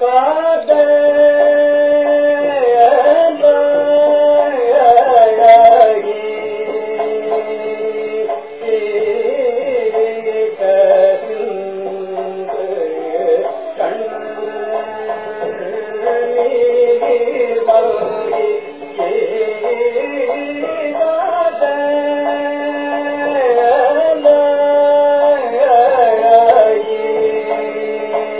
Father.